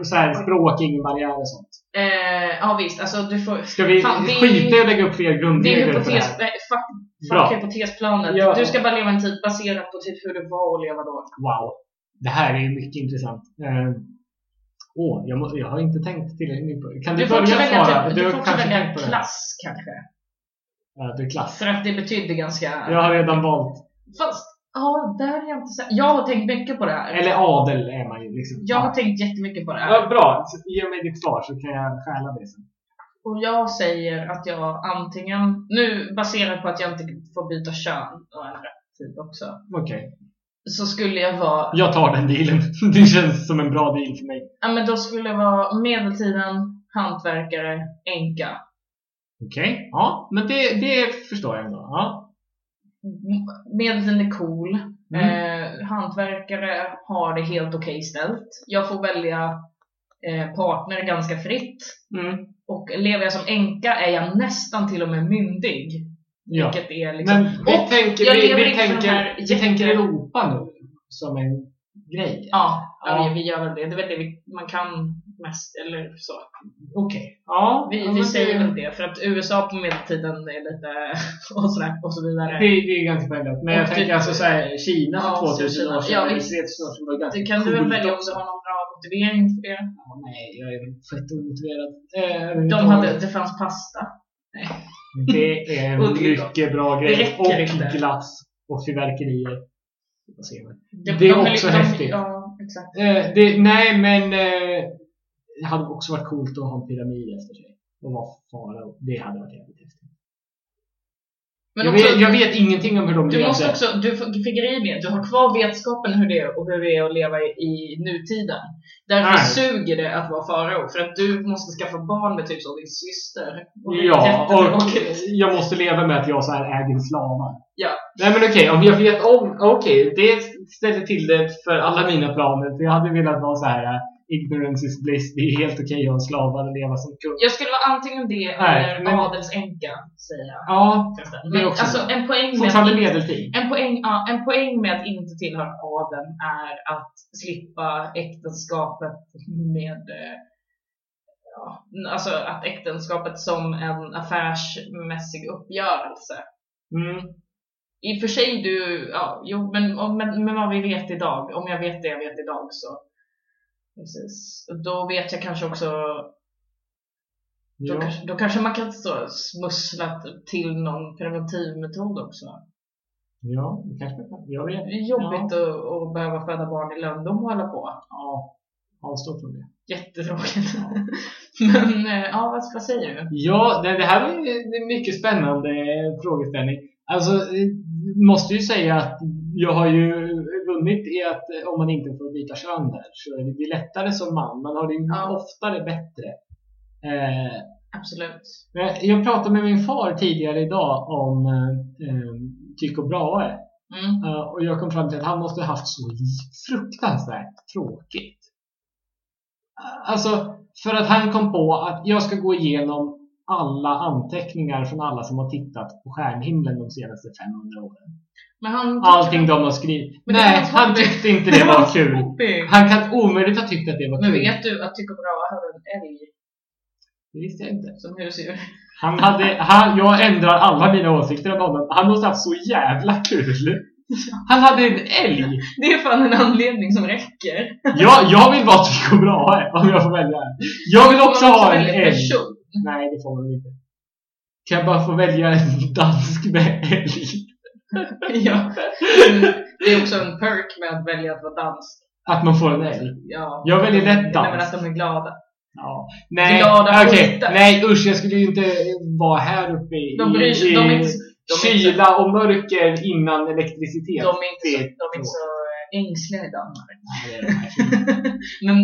Och så här, språk, ingen barriär och sånt. Eh, ja visst, alltså du får... Ska vi Fan, skita i att lägga upp fler grundregler för det här? nej, fuck, fuck hypotesplanet. Ja. Du ska bara leva en tid baserat på typ hur det var att leva då. Wow. Det här är mycket intressant. Eh, Åh, jag, må, jag har inte tänkt tillräckligt på det. Kan du, Du får börja välja, svara? typ, du du får också välja det. klass kanske. Ja, du är klass. För att det betyder ganska... Jag har redan valt. Fast, ja, där är jag inte så... Jag har tänkt mycket på det här. Eller adel är man ju liksom. Jag har tänkt jättemycket på det här. Ja, bra. Så Ge mig ditt svar så kan jag stjäla det sen. Och jag säger att jag antingen, nu baserat på att jag inte får byta kön och ändra tid också, Okej. Så skulle jag vara, Jag tar den dealen. Det känns som en bra deal för mig. ja men då skulle jag vara medeltiden, hantverkare, änka. Okej. Ja, men det, det förstår jag ändå. Ja. Medeltiden är cool. Mm. Eh, hantverkare har det helt okej ställt. Jag får välja eh, partner ganska fritt. Mm. Och lever jag som änka är jag nästan till och med myndig. Ja. Vilket är liksom... Men vi och tänker, jag vi, vi tänker, här vi jätte- tänker Europa nu som en grej. Ja, ja. Vi, gör väl det. Det är väl det vi, man kan mest, eller så. Okej. Ja, Vi, ja, vi säger väl det, för att USA på medeltiden är lite och sådär och så vidare. det, det är ganska självklart. Men jag Och tänker typ- alltså såhär, Kina för Ja, 2000 Kina. år sedan, Ja, visst. 3000 år var ganska Det kan du väl välja om du har någon bra motivering för det. Ja, nej, jag är fett omotiverad. Eh, De hade, det fanns pasta. Det är en Och det är gott. mycket bra Det grej. räcker Och inte. glass. Och fyrverkerier. Vi får se. De, Det är också de, häftigt. Ja, exakt. Eh, det, nej, men eh, det hade också varit coolt att ha en pyramid efter sig. Och vara farao. Det hade varit jävligt häftigt. Men jag, också, vet, jag vet ingenting om hur de du måste också, du fick grejer med, du har kvar vetskapen hur det är och hur det är att leva i, i nutiden. Därför Nej. suger det att vara farao, för att du måste skaffa barn med typ som din syster. Och är Ja, och jag måste leva med att jag så här äger slavar. Ja. Nej men okej, om jag vet om, okej, det ställer till det för alla mina planer. För jag hade velat vara så här. Ignorance is bliss. Det är helt okej att ha slavar och leva som kung. Jag skulle vara antingen det Nej, eller men- adelsänka, säger jag. Ja, det Men också alltså en poäng med fortfarande att medeltid. En poäng, ja, en poäng med att inte tillhöra adeln är att slippa äktenskapet med eh, ja, alltså att äktenskapet som en affärsmässig uppgörelse. Mm. I och för sig du, ja, jo, men, men, men vad vi vet idag, om jag vet det jag vet idag så precis. Då vet jag kanske också, då, Ja. kanske, då kanske man kan så smussla till någon preventivmetod också. ja, det kanske man kan. Jag vet. Det är jobbigt att, att behöva föda barn i lönndom och hålla på. Ja, avstå från det. Jättetråkigt. Men eh, ja, vad, vad säger du? Ja, det, det här är det är en mycket spännande frågeställning. Alltså, eh, måste ju säga att jag har ju vunnit i att eh, om man inte får byta kön där så är det är lättare som man. Man har det Ja. oftare bättre. Eh, Absolut. men jag pratade med min far tidigare idag om eh, eh, Tycho Brahe. Mm. Eh, och jag kom fram till att han måste ha haft så fruktansvärt tråkigt. Alltså, för att han kom på att jag ska gå igenom alla anteckningar från alla som har tittat på stjärnhimlen de senaste 500 åren. Men han... Allting de har skrivit. Men Nej, han tyckte inte det var kul. Han kan omöjligt ha tyckt att det var Men kul. vet du att Tycho Brahe hade en älg Det visste jag inte. som husdjur? Han hade, han, jag ändrar alla mina åsikter om honom. Han måste ha haft så jävla kul. Han hade en älg. Det är fan en anledning som räcker. Jag, jag vill vara Tycho Brahe om jag får välja. Jag vill också ha en älg. person. Nej, det får man inte. Kan jag bara få välja en dansk med älg? ja. Det är också en perk med att välja att vara dansk. Att man får en älg? Ja. Jag väljer lätt Nej, men dansk. att de är glada. Ja. Nej, Glada skiter. Nej, usch, jag skulle ju inte vara här uppe i, De bryr sig- i, de är inte- de inte- kyla och mörker innan elektricitet. De är inte så, de är inte så ängsliga i Danmark. Nej, det är. Men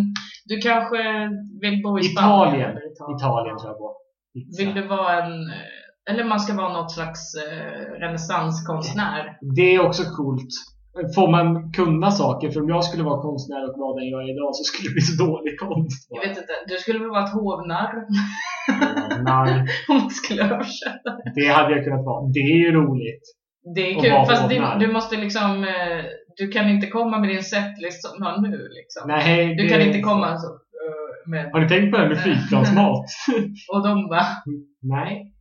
du kanske vill bo i Spanien? Italien. eller Italien tror jag på. Vill du vara en, eh, eller man ska vara något slags eh, renässanskonstnär? Det är också coolt. Får man kunna saker, för om jag skulle vara konstnär och vara den jag är idag så skulle det bli så dålig konst. Jag vet inte, du skulle väl vara ett hovnarr Nej, om man skulle översätta det. det hade jag kunnat vara. Det är ju roligt. Det är kul, fast det, hovnarr. du måste liksom, eh, du kan inte komma med din setlist som har nu liksom. Nej, Du kan inte komma så, eh, med, Har ni tänkt på det här med flygplansmat? och de bara, Nej,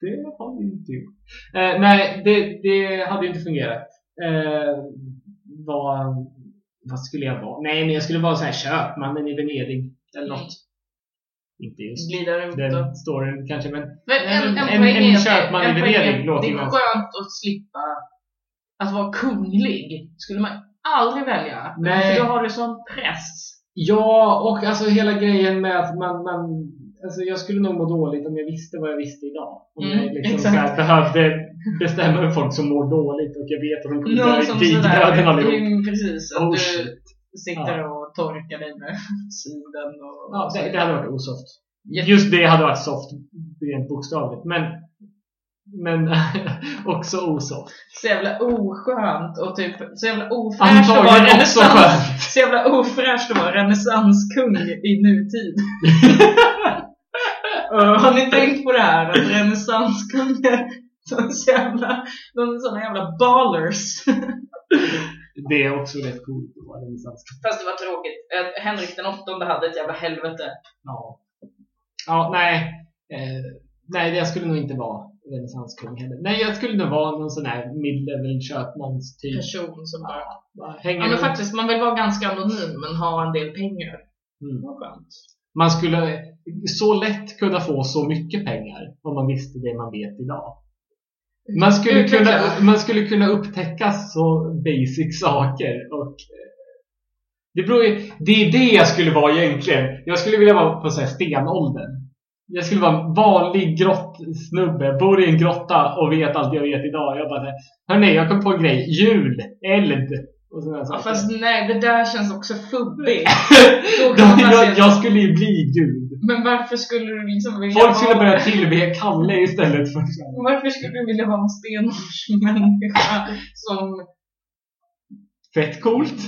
det har vi inte gjort. Eh, nej, det, det hade ju inte fungerat. Eh, vad, vad skulle jag vara? Nej, men jag skulle vara så här köpmannen i Venedig. Eller något. Inte just glida runt och den storyn kanske, men Men en, en, En- en att- köpman i en Venedig låter Det är skönt att slippa att vara kunglig. skulle man aldrig välja. Nej. För då har du sån press. Ja, och alltså hela grejen med att man, man alltså jag skulle nog må dåligt om jag visste vad jag visste idag. Om Mm, jag liksom så här behövde bestämma över folk som mår dåligt och jag vet att de kommer dö i digdöden allihop. mm, precis. Att Oh, du shit. sitter och torkar dig med siden och... Ja, och det, det hade varit osoft. Jätte- Just det hade varit soft, rent bokstavligt. Men, men också osoft. Så jävla oskönt och typ så jävla ofräscht att vara renässans. Så jävla ofräscht att vara renässanskung i nutid. Uh, har ni tänkt på det här? Att renässanskungar, de är så jävla, de är såna jävla ballers. Det är också rätt coolt att vara renässans. Fast det var tråkigt. Henrik den åttonde hade ett jävla helvete. Ja. Ja, nej. Eh, nej, jag skulle nog inte vara renässanskung heller. Nej, jag skulle nog vara någon sån här mid-level köpmanstyp. Person som bara... Bara Hänga Ja men faktiskt, man vill vara ganska anonym men ha en del pengar. Mm. Vad skönt. Man skulle så lätt kunna få så mycket pengar om man visste det man vet idag. Man skulle, Utveckla. kunna, man skulle kunna upptäcka så basic saker och eh, det, beror ju, det är det jag skulle vara egentligen. Jag skulle vilja vara på så här stenåldern. Jag skulle vara en vanlig grottsnubbe, bor i en grotta och vet allt jag vet idag. Jag bara hörni jag kom på en grej. Jul, eld och sådana Ja, saker. fast nej, det där känns också fubbigt. Jag, jag skulle ju bli gud. Men varför skulle du liksom vilja Folk skulle vara... börja tillbe Kalle istället för Varför skulle du vilja vara en stenåldersmänniska som... Fett coolt.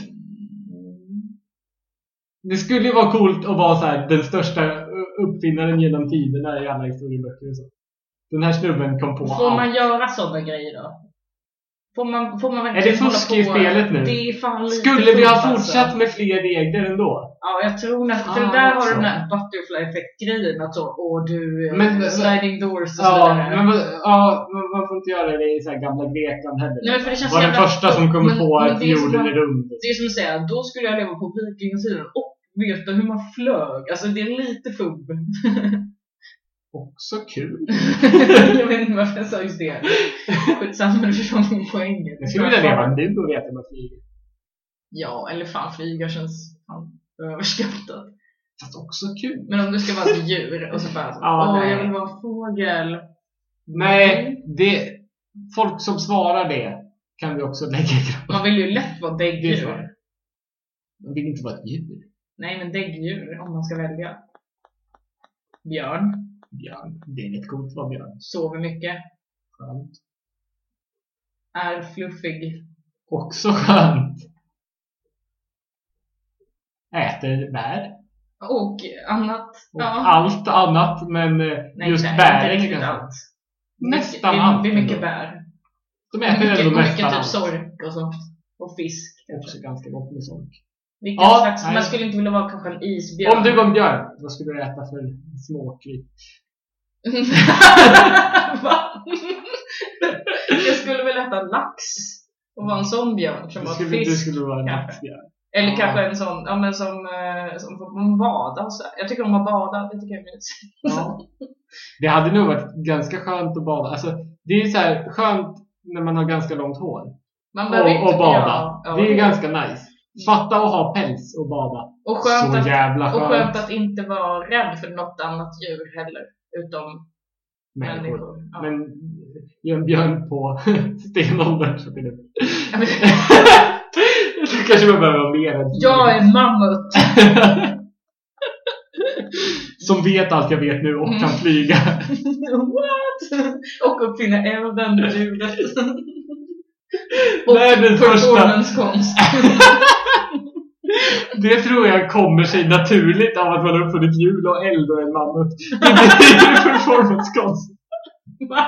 Det skulle ju vara coolt att vara så här, den största uppfinnaren genom tiderna i alla historieböcker och så. Den här snubben kom på Får man allt. göra sådana grejer då? Får man, får man Är verkligen det fusk i spelet nu? Det är fan lite Skulle vi ha fusk, fortsatt Alltså. med fler regler ändå? Ja, jag tror nästan. För Ah, där har du den här butterfly effect-grejen. Att så, åh du, eh, Men- sliding doors och så Ja, vidare. men, ja, men man får inte göra det i så här gamla Grekland heller. Nej, för det känns var den första som kom men- på men att är jorden är rund. Det är som att säga, då skulle jag leva på vikingatiden och veta hur man flög. Alltså det är lite fubb. Också kul. jag vet inte varför jag sa just det. Skitsamma, du förstår min poäng. Jag skulle vilja leva nu och veta hur man flyger. Ja, eller fan flyga känns fan överskattat. Fast också kul. Men om du ska vara ett djur och så bara, Ja, åh nej. jag vill vara en fågel. Nej, det, folk som svarar det kan vi också lägga i gruppen. Man vill ju lätt vara däggdjur. Man vill inte vara ett djur. Nej, men däggdjur om man ska välja. Björn. Björn. Det är rätt coolt att vara björn. Sover mycket. Skönt. Är fluffig. Också skönt. Äter bär. Och annat. Och ja. allt annat, men eh, Nej, just bären inte riktigt allt. Nästan det, allt Det är mycket bär. De äter mycket, ändå och mycket nästan typ allt. sork och sånt. Och fisk. Också ganska gott med sork. Vilken Ja, slags, nej. man skulle inte vilja vara kanske en isbjörn. Om du var en björn, vad skulle du äta för småkryp? Jag skulle väl äta lax. Och vara en sån björn som åt skulle, du fisk. skulle vara en laxbjörn. Eller Ja. kanske en sån, ja men som, eh, som får bada och så. Jag tycker om att bada, det tycker jag är mysigt. Ja. Det hade nog varit ganska skönt att bada. Alltså, det är så här skönt när man har ganska långt hår. Man Och, och bada. Ja. Det är ganska nice. Fatta att ha päls och bada. och skönt, så att, jävla och skönt. skönt att inte vara rädd för något annat djur heller. Utom Människor. människor. Ja. Men ge en björn på stenåldern så blir det... Du kanske man behöver vara mer än jag är mammut! Som vet allt jag vet nu och kan Mm. flyga. What? Och uppfinna elden, ljudet. och Världens första. performancekonst. Det tror jag kommer sig naturligt av att man har uppfunnit hjul och eld och en mammut. Det blir performancekonst. Va?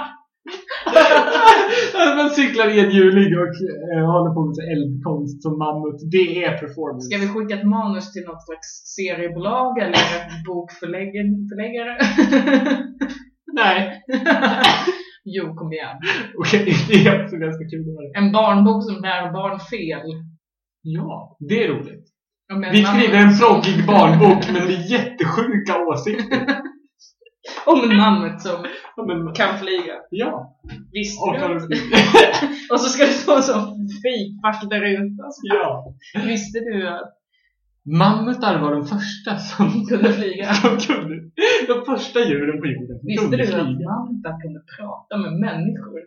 Att man cyklar enhjulig och eh, håller på med eldkonst som mammut. Det är performance. Ska vi skicka ett manus till något slags seriebolag eller bokförläggare? Nej. jo, kom igen. Okej, det är också ganska kul att höra. En barnbok som lär barn fel. Ja, det är roligt. Vi skriver en floggig barnbok men med jättesjuka åsikter. Om en mammut som men, kan flyga. ja. Visste Och du? att-. Och så ska det stå som fejkback där ute. Ja. Visste du att Mammutar var de första som de kunde flyga? som kunde. De första djuren på jorden Visste kunde du att flyga. mammutar kunde prata med människor?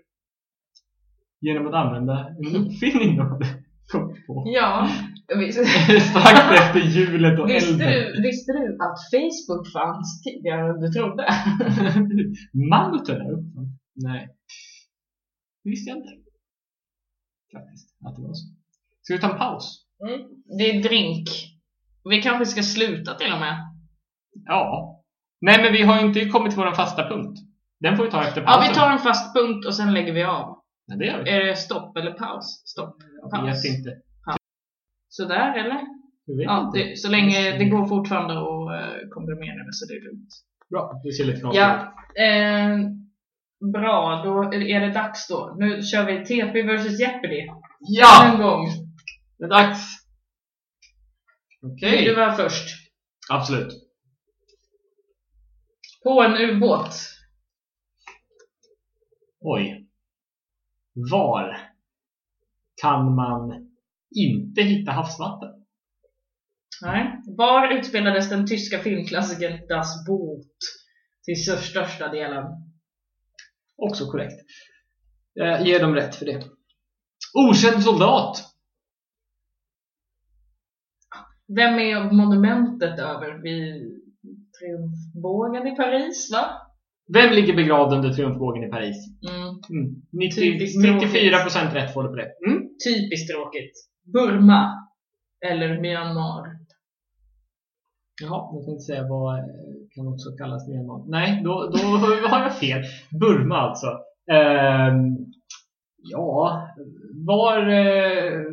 Genom att använda en uppfinning de hade kommit på. Ja. Strax efter hjulet och visste, elden. du, visste du att Facebook fanns tidigare än du trodde? Mammutarna uppfann. Nej. Det visste jag inte. Faktiskt, att det var så. Ska vi ta en paus? Mm. Det är drink. Vi kanske ska sluta till och med. Ja. Nej, men vi har inte kommit till vår fasta punkt. Den får vi ta efter Ja, pausen. vi tar en fast punkt och sen lägger vi av. Nej, det gör vi. Är det stopp eller paus? Stopp. Jag vet inte. Sådär eller? Ja, det, så länge det går fortfarande att eh, komprimera det så det är lugnt. Bra, det ser lite ut. Ja. Eh, bra, då är det dags då. Nu kör vi TP vs Jeopardy. Ja! En gång. Det är dags! Okej. Vill du vara först? Absolut. På en ubåt. Oj. Var kan man inte hitta havsvatten? Nej. Var utspelades den tyska filmklassikern Das Boot till största delen? Också korrekt. Jag ger dem rätt för det. Okänd soldat. Vem är monumentet över vid Triumfbågen i Paris, va? Vem ligger begravd under triumfbågen i Paris? Mm. Mm. 90, Typiskt 94% rätt får du på det. Mm. Typiskt tråkigt. Burma. Eller Myanmar. Jaha, jag tänkte säga vad eh, kan också kallas Myanmar. Nej, då, då har jag fel. Burma alltså. Ehm, ja, var... Eh,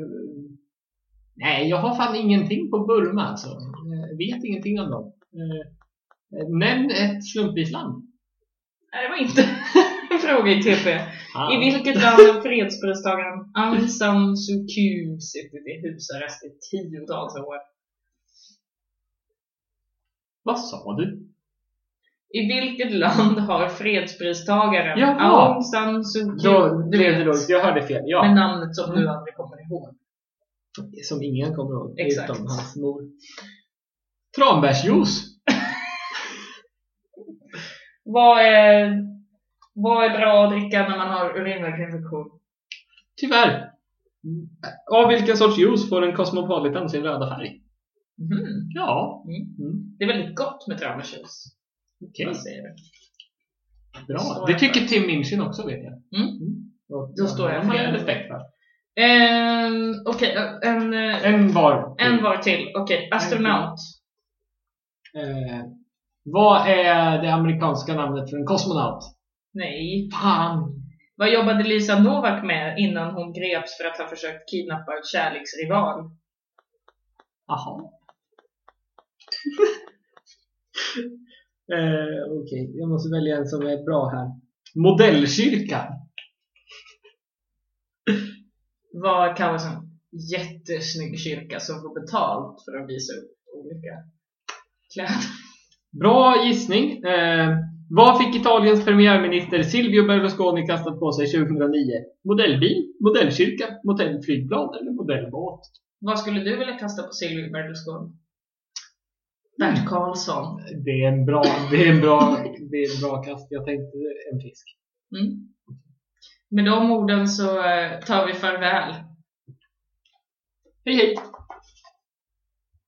nej, jag har fan ingenting på Burma alltså. Jag vet ingenting om dem. Eh, nämn ett slumpvis land. Nej, det var inte fråga i TP. Ah. I vilket land har fredspristagaren Aung San Suu Kyi suttit i husarrest i tiotals år? Vad sa du? I vilket land har fredspristagaren Jaha. Aung San Suu Kyi, Då du vet, då, jag hörde fel. med Ja, namnet som du Mm. aldrig kommer ihåg? som ingen kommer ihåg. Exakt. Utom hans mor. Tranbärsjuice. Vad är, vad är bra att dricka när man har urinvägsinfektion? Tyvärr. Av vilken sorts juice får en Cosmopolitan sin röda färg? Mhm. Ja. Mm. Mm. Det är väldigt gott med tranbärsjuice. Okej, Vad säger du? bra. Det tycker Tim Minchin också vet jag. Mm. Och, Då står jag det fel. respekt för. Ehm, Okej, en, eh, En var. en var till. Okej, astronaut. Eh, vad är det amerikanska namnet för en kosmonaut? Nej. Fan! Vad jobbade Lisa Novak med innan hon greps för att ha försökt kidnappa en kärleksrival? Jaha. eh, Okej, jag måste välja en som är bra här. Modellkyrka. Vad kallas en jättesnygg kyrka som får betalt för att visa upp olika kläder? Bra gissning. Eh, vad fick Italiens premiärminister Silvio Berlusconi kastat på sig 2009? Modellbil, modellkyrka, modellflygplan eller modellbåt? Vad skulle du vilja kasta på Silvio Berlusconi? Bert Karlsson. Det är en bra, det är en bra, det är en bra kast. Jag tänkte en fisk. Mm. Med de orden så eh, tar vi farväl. Hej hej!